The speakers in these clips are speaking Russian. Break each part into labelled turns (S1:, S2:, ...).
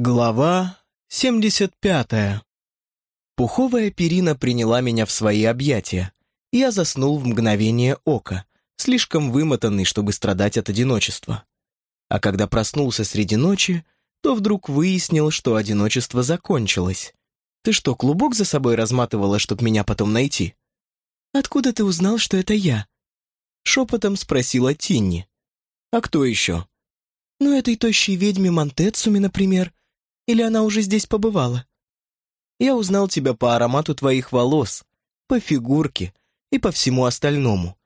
S1: Глава 75. Пуховая перина приняла меня в свои объятия. Я заснул в мгновение ока, слишком вымотанный, чтобы страдать от одиночества. А когда проснулся среди ночи, то вдруг выяснил, что одиночество закончилось. «Ты что, клубок за собой разматывала, чтобы меня потом найти?» «Откуда ты узнал, что это я?» Шепотом спросила Тинни. «А кто еще?» «Ну, этой тощей ведьме Монтецуми, например. Или она уже здесь побывала?» «Я узнал тебя по аромату твоих волос, по фигурке и по всему остальному.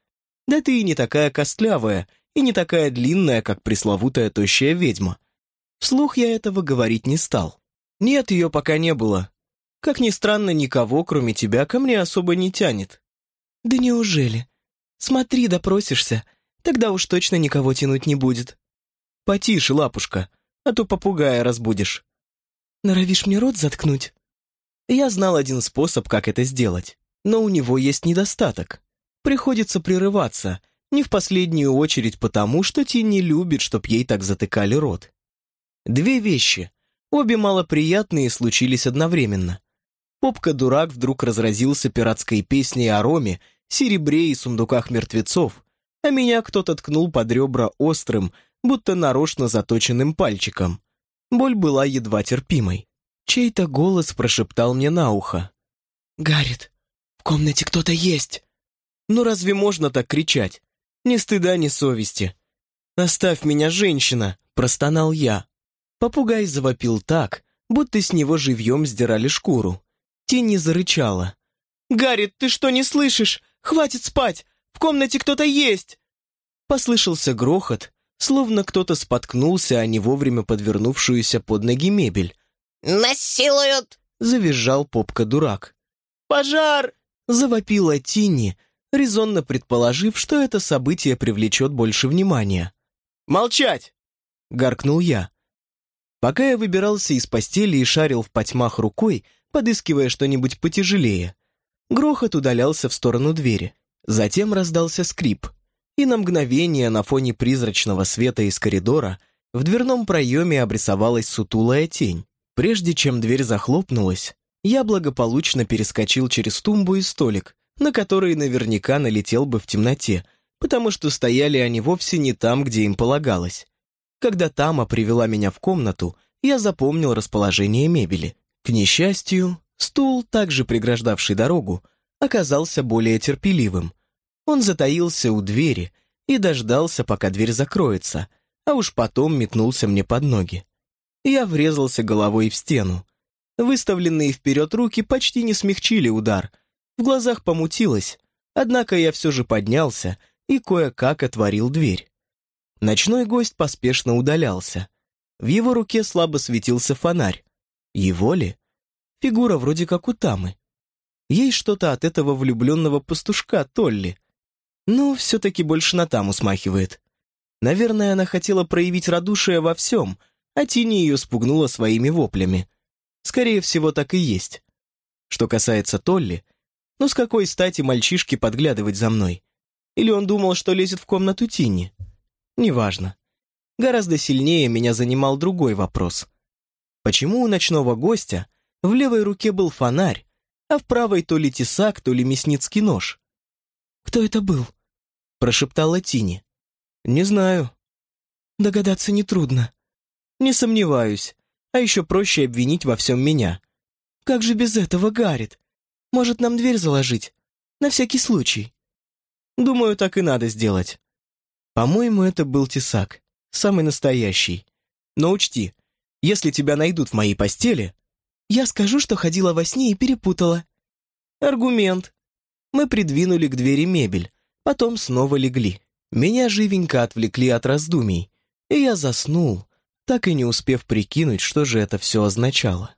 S1: Да ты и не такая костлявая, и не такая длинная, как пресловутая тощая ведьма. Вслух я этого говорить не стал. Нет, ее пока не было. Как ни странно, никого, кроме тебя, ко мне особо не тянет». «Да неужели? Смотри, допросишься, тогда уж точно никого тянуть не будет». «Потише, лапушка, а то попугая разбудишь». Норовишь мне рот заткнуть?» Я знал один способ, как это сделать, но у него есть недостаток. Приходится прерываться, не в последнюю очередь потому, что Ти не любит, чтоб ей так затыкали рот. Две вещи, обе малоприятные, случились одновременно. Попка-дурак вдруг разразился пиратской песней о роме, серебре и сундуках мертвецов, а меня кто-то ткнул под ребра острым, будто нарочно заточенным пальчиком. Боль была едва терпимой. Чей-то голос прошептал мне на ухо. «Гаррит, в комнате кто-то есть!» «Ну разве можно так кричать? Ни стыда, ни совести!» «Оставь меня, женщина!» — простонал я. Попугай завопил так, будто с него живьем сдирали шкуру. Тинни зарычала. «Гаррит, ты что, не слышишь? Хватит спать! В комнате кто-то есть!» Послышался грохот, словно кто-то споткнулся о не вовремя подвернувшуюся под ноги мебель.
S2: «Насилуют!»
S1: — завизжал попка-дурак. «Пожар!» — завопила Тинни, резонно предположив, что это событие привлечет больше внимания. «Молчать!» — гаркнул я. Пока я выбирался из постели и шарил в потьмах рукой, подыскивая что-нибудь потяжелее, грохот удалялся в сторону двери. Затем раздался скрип — и на мгновение на фоне призрачного света из коридора в дверном проеме обрисовалась сутулая тень. Прежде чем дверь захлопнулась, я благополучно перескочил через тумбу и столик, на который наверняка налетел бы в темноте, потому что стояли они вовсе не там, где им полагалось. Когда Тама привела меня в комнату, я запомнил расположение мебели. К несчастью, стул, также преграждавший дорогу, оказался более терпеливым — он затаился у двери и дождался, пока дверь закроется, а уж потом метнулся мне под ноги. Я врезался головой в стену. Выставленные вперед руки почти не смягчили удар. В глазах помутилось, однако я все же поднялся и кое-как отворил дверь. Ночной гость поспешно удалялся. В его руке слабо светился фонарь. Его ли? Фигура вроде как у Тамы. Есть что-то от этого влюбленного пастушка Толли. Ну, все-таки больше на Таму смахивает. Наверное, она хотела проявить радушие во всем, а Тини ее спугнула своими воплями. Скорее всего, так и есть. Что касается Толли, ну с какой стати мальчишке подглядывать за мной? Или он думал, что лезет в комнату Тини? Неважно. Гораздо сильнее меня занимал другой вопрос. Почему у ночного гостя в левой руке был фонарь, а в правой то ли тесак, то ли мясницкий нож? «Кто это был?» — прошептала Тини. «Не знаю». «Догадаться нетрудно». «Не сомневаюсь. А еще проще обвинить во всем меня». «Как же без этого, Гаррит? Может, нам дверь заложить? На всякий случай». «Думаю, так и надо сделать». «По-моему, это был тесак. Самый настоящий. Но учти, если тебя найдут в моей постели...» «Я скажу, что ходила во сне и перепутала». «Аргумент», мы придвинули к двери мебель, потом снова легли. Меня живенько отвлекли от раздумий, и я заснул, так и не успев прикинуть, что же это все означало.